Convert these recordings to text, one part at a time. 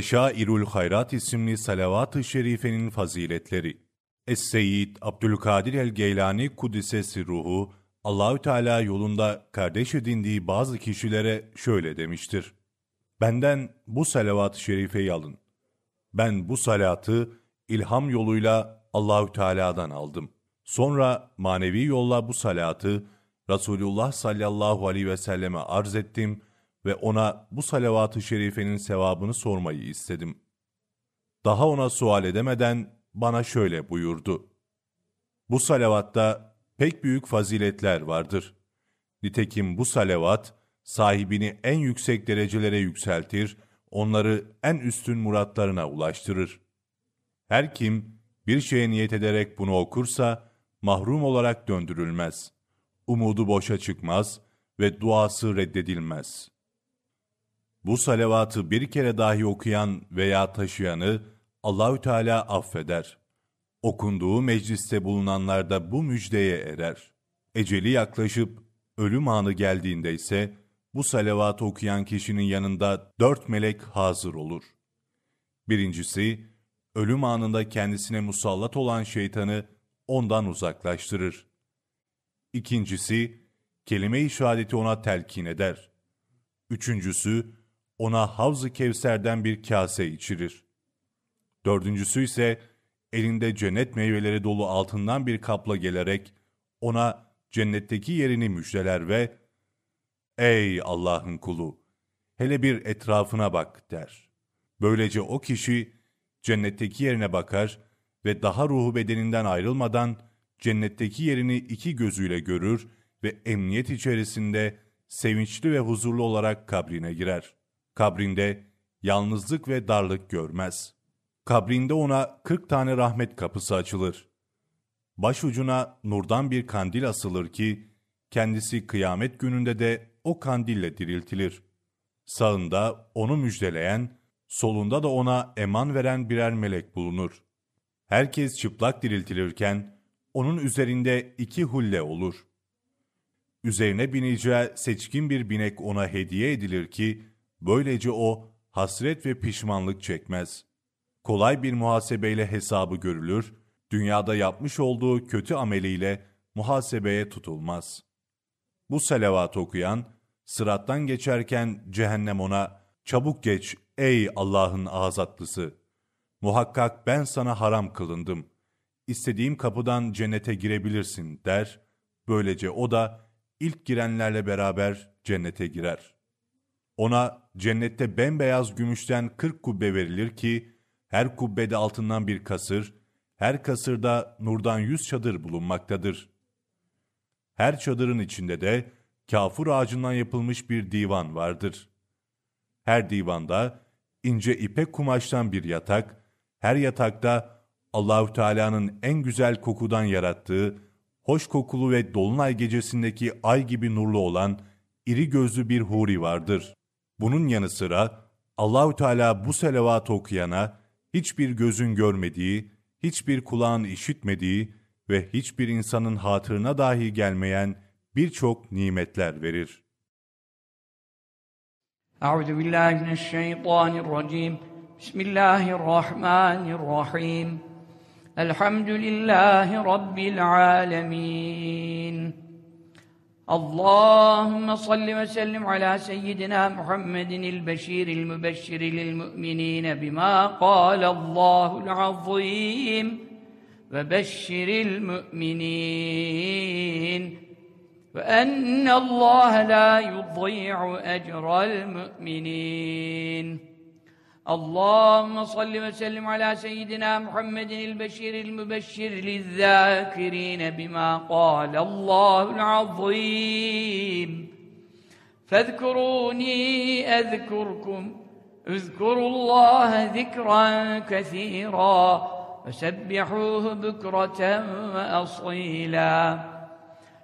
Beşairul Hayrat isimli salavat-ı şerifenin faziletleri. Es-Seyyid Abdülkadir el-Geylani Kudüs'esi ruhu, Allahü Teala yolunda kardeş edindiği bazı kişilere şöyle demiştir. Benden bu salavat-ı şerifeyi alın. Ben bu salatı ilham yoluyla Allahü Teala'dan aldım. Sonra manevi yolla bu salatı Resulullah sallallahu aleyhi ve selleme arz ettim ve ona bu salavat-ı şerifenin sevabını sormayı istedim. Daha ona sual edemeden bana şöyle buyurdu. Bu salavatta pek büyük faziletler vardır. Nitekim bu salavat, sahibini en yüksek derecelere yükseltir, onları en üstün muratlarına ulaştırır. Her kim bir şeye niyet ederek bunu okursa, mahrum olarak döndürülmez. Umudu boşa çıkmaz ve duası reddedilmez. Bu salavatı bir kere dahi okuyan veya taşıyanı Allahü Teala affeder. Okunduğu mecliste bulunanlar da bu müjdeye erer. Eceli yaklaşıp ölüm anı geldiğinde ise bu salavatı okuyan kişinin yanında dört melek hazır olur. Birincisi, ölüm anında kendisine musallat olan şeytanı ondan uzaklaştırır. İkincisi, kelime-i şehadeti ona telkin eder. Üçüncüsü, ona Havz-ı Kevser'den bir kase içirir. Dördüncüsü ise elinde cennet meyveleri dolu altından bir kapla gelerek ona cennetteki yerini müjdeler ve ''Ey Allah'ın kulu, hele bir etrafına bak.'' der. Böylece o kişi cennetteki yerine bakar ve daha ruhu bedeninden ayrılmadan cennetteki yerini iki gözüyle görür ve emniyet içerisinde sevinçli ve huzurlu olarak kabrine girer. Kabrinde yalnızlık ve darlık görmez. Kabrinde ona kırk tane rahmet kapısı açılır. Başucuna nurdan bir kandil asılır ki, kendisi kıyamet gününde de o kandille diriltilir. Sağında onu müjdeleyen, solunda da ona eman veren birer melek bulunur. Herkes çıplak diriltilirken, onun üzerinde iki hulle olur. Üzerine bineceği seçkin bir binek ona hediye edilir ki, böylece o hasret ve pişmanlık çekmez. Kolay bir muhasebeyle hesabı görülür, dünyada yapmış olduğu kötü ameliyle muhasebeye tutulmaz. Bu salavat okuyan, sırattan geçerken cehennem ona, çabuk geç ey Allah'ın azatlısı. Muhakkak ben sana haram kılındım. İstediğim kapıdan cennete girebilirsin der. Böylece o da ilk girenlerle beraber cennete girer. Ona cennette bembeyaz gümüşten kırk kubbe verilir ki, her kubbede altından bir kasır, her kasırda nurdan yüz çadır bulunmaktadır. Her çadırın içinde de kafur ağacından yapılmış bir divan vardır. Her divanda ince ipek kumaştan bir yatak, her yatakta Allahü Teala'nın en güzel kokudan yarattığı, hoş kokulu ve dolunay gecesindeki ay gibi nurlu olan iri gözlü bir huri vardır. Bunun yanı sıra Allahü Teala bu selavat okuyana hiçbir gözün görmediği, hiçbir kulağın işitmediği ve hiçbir insanın hatırına dahi gelmeyen birçok nimetler verir. Euzu billahi mineşşeytanirracim. Bismillahirrahmanirrahim. Elhamdülillahi rabbil alamin. اللهم صل وسلم على سيدنا محمد البشير المبشر للمؤمنين بما قال الله العظيم. وبشر المؤمنين. وأن الله لا يضيع أجر المؤمنين. اللهم صل وسلم على سيدنا محمد البشير المبشر للذاكرين بما قال الله العظيم. فاذكروني أذكركم اذكروا الله ذكرا كثيرا وسبحوه بكرة وأصيلا.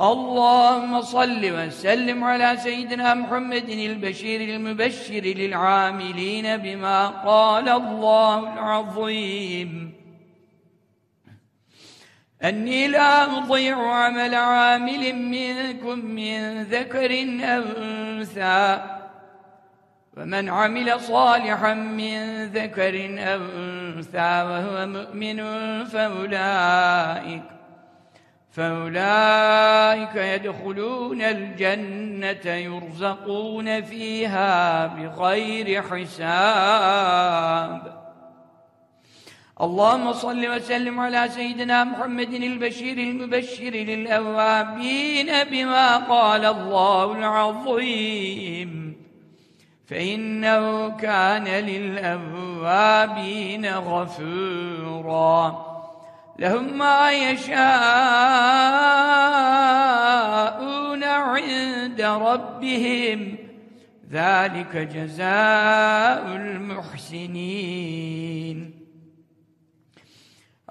اللهم صل وسلم على سيدنا محمد البشير المبشر للعاملين بما قال الله العظيم. أني لا أضيع عمل عامل منكم من ذكر أو أنثى. ومن عمل صالحا من ذكر أو أنثى وهو مؤمن فأولئك فأولئك يدخلون الجنة يرزقون فيها بغير حساب. اللهم صل وسلم على سيدنا محمد البشير المبشر للأوابين بما قال الله العظيم. فإنه كان للأوابين غفورا. لهم ما يشاءون عند ربهم. ذلك جزاء المحسنين.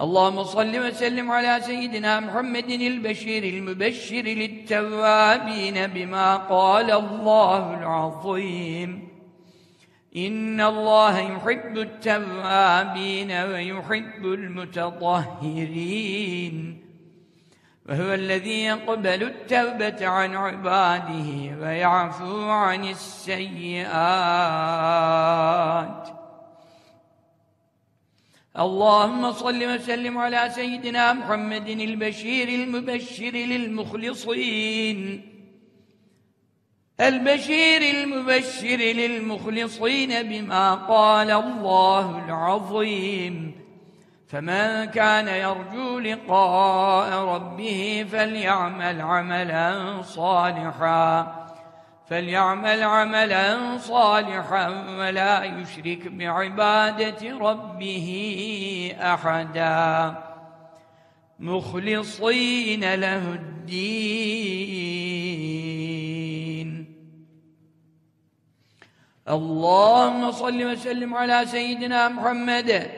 اللهم صل وسلم على سيدنا محمد البشير المبشر للتوابين بما قال الله العظيم. إن الله يحب التوابين ويحب المتطهرين وهو الذي يقبل التوبة عن عباده ويعفو عن السيئات اللهم صل وسلم على سيدنا محمد البشير المبشر للمخلصين البشير المبشر للمخلصين بما قال الله العظيم. فمن كان يرجو لقاء ربه فليعمل عملا صالحا فليعمل عملا صالحا ولا يشرك بعبادة ربه أحدا. مخلصين له الدين. اللهم صل وسلم على سيدنا محمد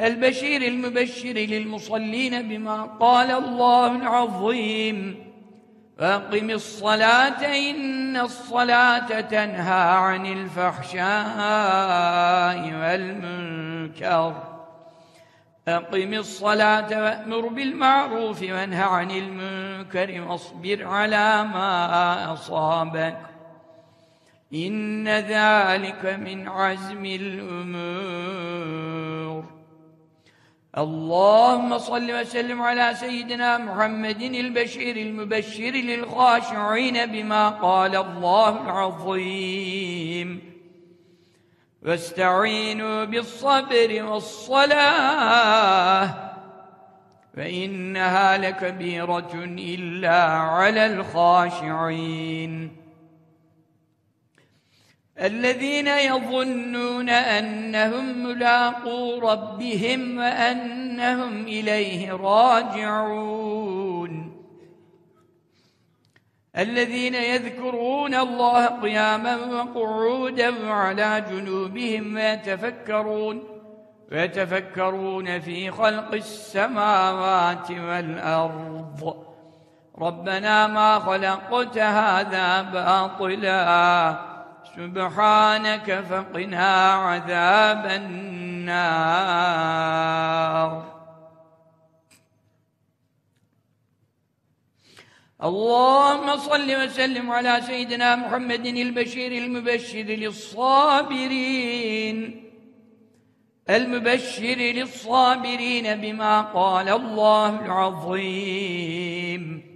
البشير المبشر للمصلين بما قال الله العظيم. فأقم الصلاة إن الصلاة تنهى عن الفحشاء والمنكر. أقم الصلاة وأمر بالمعروف وانهى عن المنكر واصبر على ما أصابك. إن ذلك من عزم الأمور. اللهم صل وسلم على سيدنا محمد البشير المبشر للخاشعين بما قال الله العظيم. واستعينوا بالصبر والصلاة فإنها لكبيرة إلا على الخاشعين. الذين يظنون أنهم ملاقو ربهم وأنهم إليه راجعون. الذين يذكرون الله قياما وقعودا وعلى جنوبهم ويتفكرون ويتفكرون في خلق السماوات والأرض. ربنا ما خلقت هذا باطلاً. سبحانك فقنا عذاب النار. اللهم صل وسلم على سيدنا محمد البشير المبشر للصابرين. المبشر للصابرين بما قال الله العظيم.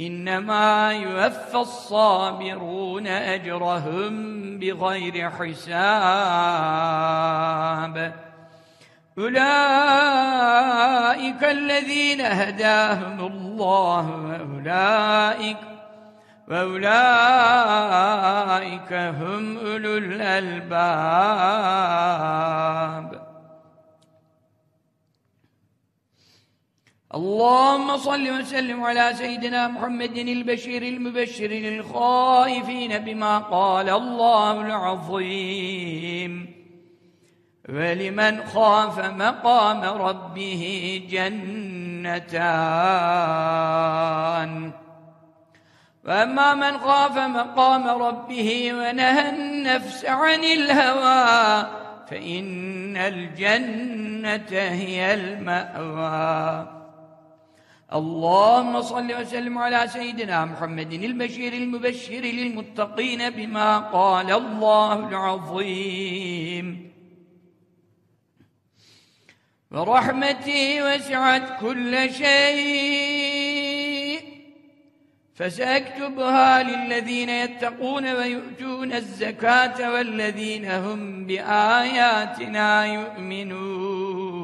إنما يوفى الصابرون أجرهم بغير حساب. أولئك الذين هداهم الله وأولئك وأولئك هم أولو الألباب. اللهم صل وسلم على سيدنا محمد البشير المبشر للخائفين بما قال الله العظيم. ولمن خاف مقام ربه جنتان. وأما من خاف مقام ربه ونهى النفس عن الهوى فإن الجنة هي المأوى. اللهم صل وسلم على سيدنا محمد البشير المبشر للمتقين بما قال الله العظيم. ورحمتي وسعت كل شيء فسأكتبها للذين يتقون ويؤتون الزكاة والذين هم بآياتنا يؤمنون.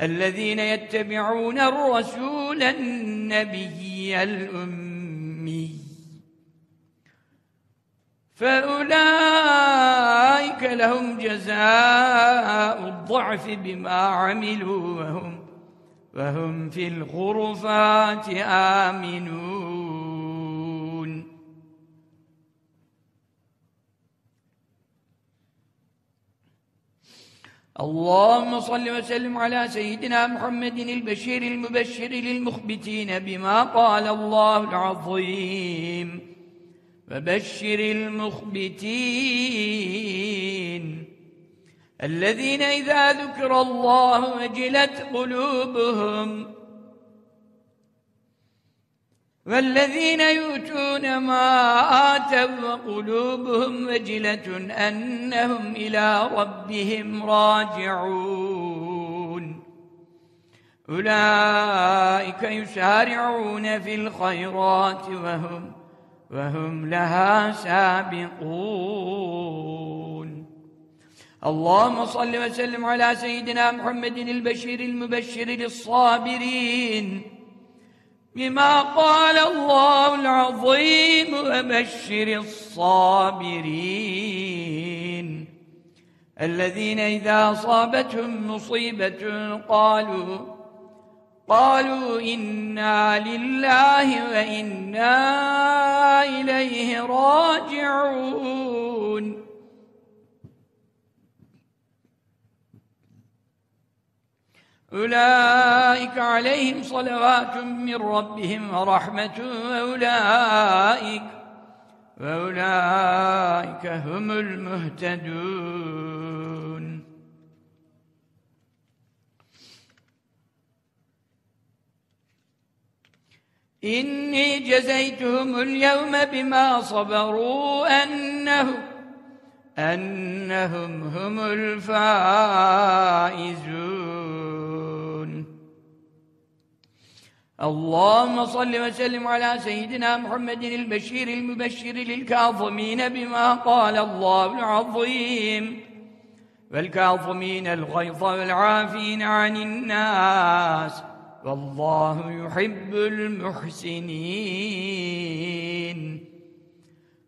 الذين يتبعون الرسول النبي الأمي. فأولئك لهم جزاء الضعف بما عملوا وهم وهم في الغرفات آمنون. اللهم صل وسلم على سيدنا محمد البشير المبشر للمخبتين بما قال الله العظيم. فبشر المخبتين الذين إذا ذكر الله وجلت قلوبهم والذين يؤتون ما آتوا وقلوبهم وجلة أنهم إلى ربهم راجعون. أولئك يسارعون في الخيرات وهم وهم لها سابقون. اللهم صل وسلم على سيدنا محمد البشير المبشر للصابرين. بما قال الله العظيم وبشر الصابرين. الذين إذا أصابتهم مصيبة قالوا قالوا إنا لله وإنا إليه راجعون. أولئك عليهم صلوات من ربهم ورحمة وأولئك وأولئك هم المهتدون. إني جزيتهم اليوم بما صبروا أنه أنهم هم الفائزون. اللهم صل وسلم على سيدنا محمد البشير المبشر للكاظمين بما قال الله العظيم. والكاظمين الغيظ والعافين عن الناس. والله يحب المحسنين.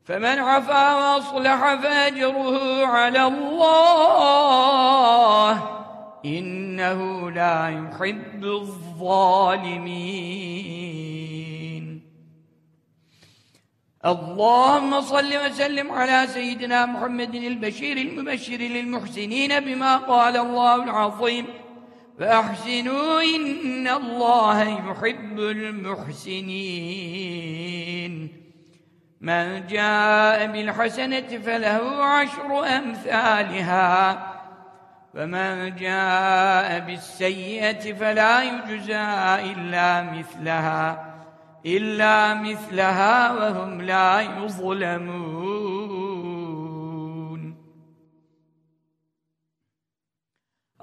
فمن عفا وأصلح فأجره على الله. إنه لا يحب الظالمين. اللهم صل وسلم على سيدنا محمد البشير المبشر للمحسنين بما قال الله العظيم. فأحسنوا إن الله يحب المحسنين. من جاء بالحسنة فله عشر أمثالها. ومن جاء بالسيئة فلا يجزى إلا مثلها إلا مثلها وهم لا يظلمون.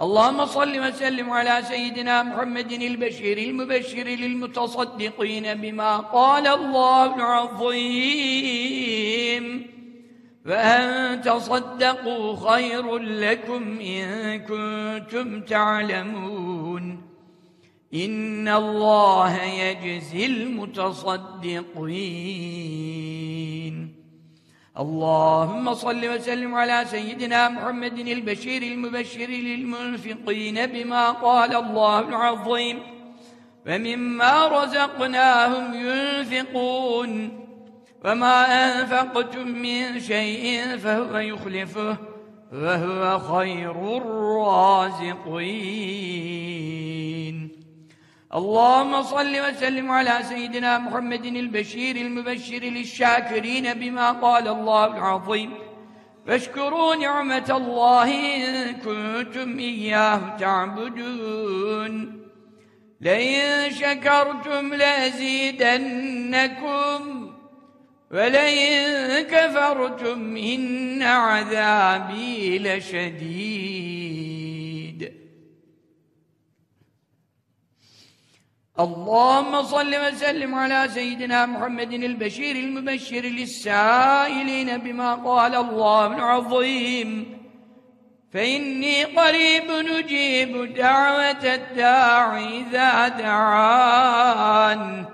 اللهم صل وسلم على سيدنا محمد البشير المبشر للمتصدقين بما قال الله العظيم. فأن تصدقوا خير لكم إن كنتم تعلمون إن الله يجزي المتصدقين اللهم صل وسلم على سيدنا محمد البشير المبشر للمنفقين بما قال الله العظيم فمما رزقناهم ينفقون وما أنفقتم من شيء فهو يخلفه وهو خير الرازقين. اللهم صل وسلم على سيدنا محمد البشير المبشر للشاكرين بما قال الله العظيم. فاشكروا نعمة الله إن كنتم إياه تعبدون. لئن شكرتم لأزيدنكم ولئن كفرتم إن عذابي لشديد. اللهم صل وسلم على سيدنا محمد البشير المبشر للسائلين بما قال الله العظيم. فإني قريب نجيب دعوة الداعي إذا دعان.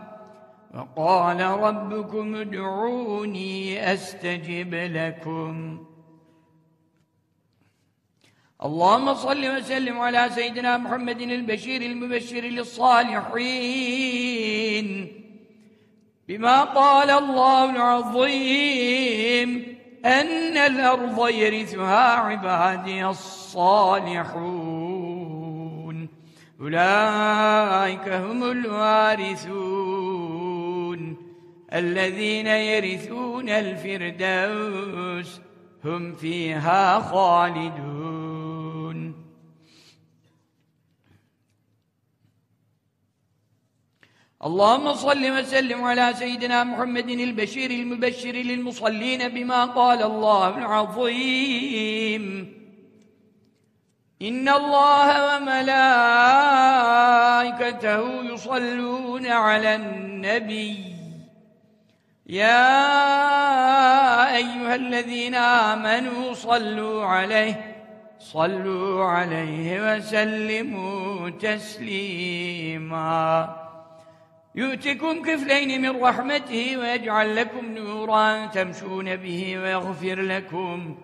وقال ربكم ادعوني أستجب لكم. اللهم صل وسلم على سيدنا محمد البشير المبشر للصالحين. بما قال الله العظيم أن الأرض يرثها عبادي الصالحون. أولئك هم الوارثون. الذين يرثون الفردوس هم فيها خالدون. اللهم صل وسلم على سيدنا محمد البشير المبشر للمصلين بما قال الله العظيم. إن الله وملائكته يصلون على النبي. يا أيها الذين آمنوا صلوا عليه صلوا عليه وسلموا تسليماً. يؤتكم كفلين من رحمته ويجعل لكم نورا تمشون به ويغفر لكم.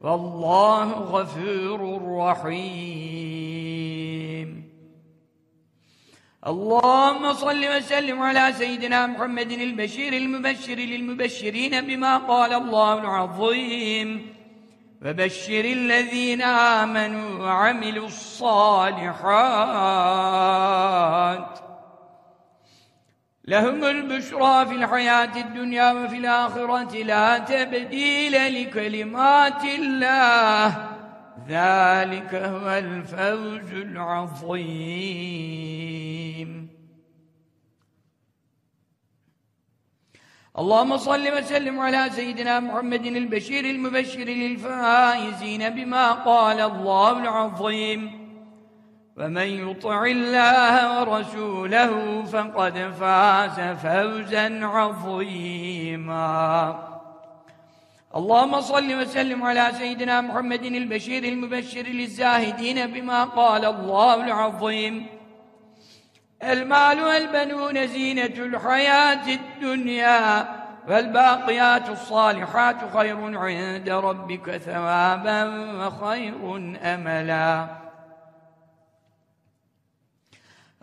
والله غفور رحيم. اللهم صل وسلم على سيدنا محمد البشير المبشر للمبشرين بما قال الله العظيم. فبشر الذين آمنوا وعملوا الصالحات. لهم البشرى في الحياة الدنيا وفي الآخرة لا تبديل لكلمات الله. ذلك هو الفوز العظيم. اللهم صل وسلم على سيدنا محمد البشير المبشر للفائزين بما قال الله العظيم. ومن يطع الله ورسوله فقد فاز فوزا عظيما. اللهم صل وسلم على سيدنا محمد البشير المبشر للزاهدين بما قال الله العظيم. المال والبنون زينة الحياة الدنيا والباقيات الصالحات خير عند ربك ثوابا وخير أملا.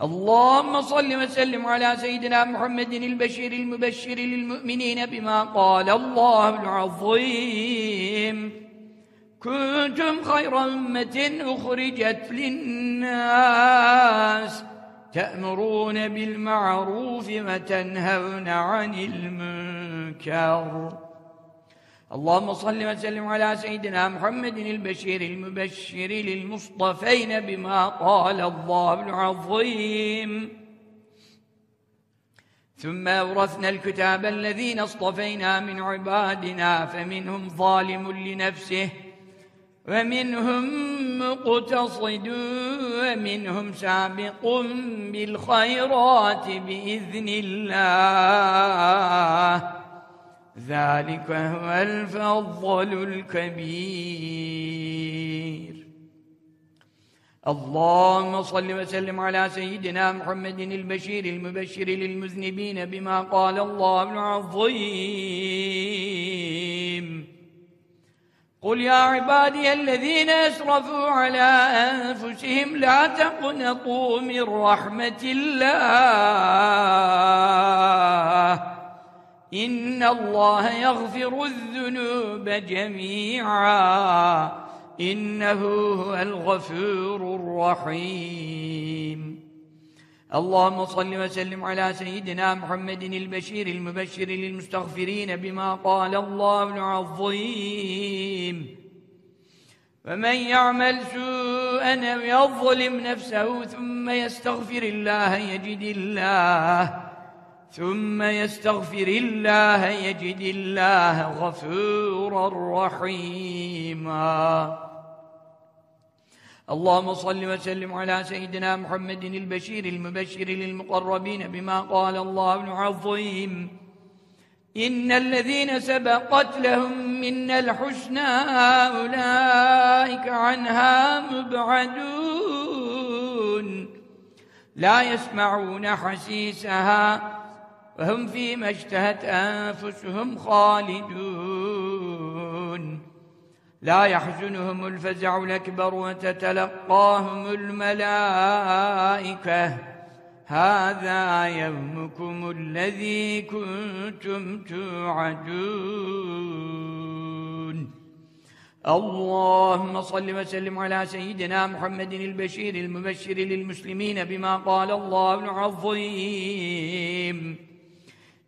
اللهم صل وسلم على سيدنا محمد البشير المبشر للمؤمنين بما قال الله العظيم. كنتم خير أمة أخرجت للناس تأمرون بالمعروف وتنهون عن المنكر. اللهم صل وسلم على سيدنا محمد البشير المبشر للمصطفين بما قال الله العظيم. ثم أورثنا الكتاب الذين اصطفينا من عبادنا فمنهم ظالم لنفسه ومنهم مقتصد ومنهم سابق بالخيرات بإذن الله. ذلك هو الفضل الكبير. اللهم صل وسلم على سيدنا محمد البشير المبشر للمذنبين بما قال الله العظيم. قل يا عبادي الذين أسرفوا على أنفسهم لا تقنطوا من رحمة الله. إن الله يغفر الذنوب جميعا. إنه هو الغفور الرحيم. اللهم صل وسلم على سيدنا محمد البشير المبشر للمستغفرين بما قال الله العظيم. فمن يعمل سوءا أو يظلم نفسه ثم يستغفر الله يجد الله. ثم يستغفر الله يجد الله غفورا رحيما. اللهم صل وسلم على سيدنا محمد البشير المبشر للمقربين بما قال الله العظيم. إن الذين سبقت لهم منا الحسنى أولئك عنها مبعدون. لا يسمعون حسيسها وهم فيما اشتهت أنفسهم خالدون. لا يحزنهم الفزع الأكبر وتتلقاهم الملائكة. هذا يومكم الذي كنتم توعدون. اللهم صل وسلم على سيدنا محمد البشير المبشر للمسلمين بما قال الله العظيم.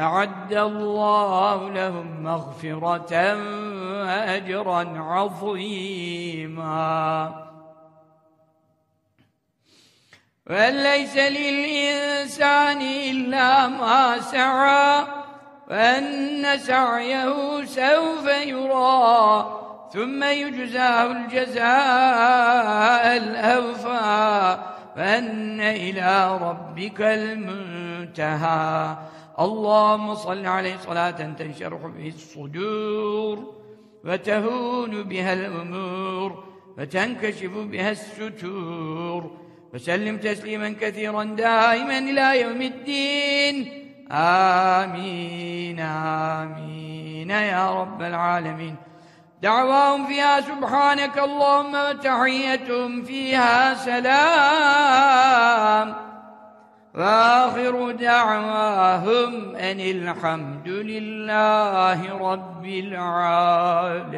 أعد الله لهم مغفرة وأجرا عظيما. وليس للإنسان إلا ما سعى وأن سعيه سوف يرى ثم يجزاه الجزاء الأوفى وأن إلى ربك المنتهى. اللهم صل عليه صلاة تنشرح به الصدور وتهون بها الأمور وتنكشف بها الستور وسلم تسليما كثيرا دائما إلى يوم الدين. آمين آمين. يا رب العالمين. دعواهم فيها سبحانك اللهم وتحيتهم فيها سلام. وآخر دعواهم أن الحمد لله رب العالمين.